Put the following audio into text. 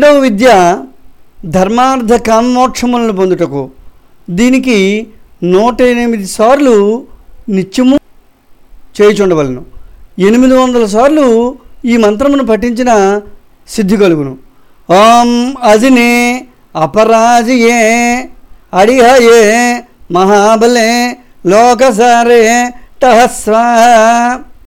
రెండవ విద్య ధర్మార్థ కామోక్షములను పొందుటకు. దీనికి నూట ఎనిమిది సార్లు నిత్యము చేయుచుండవలను. ఎనిమిది వందల సార్లు ఈ మంత్రమును పఠించిన సిద్ధి కలుగును. ఓం అజినే అపరాజియే అడిహయే మహాబలే లోకసారే టహస్వ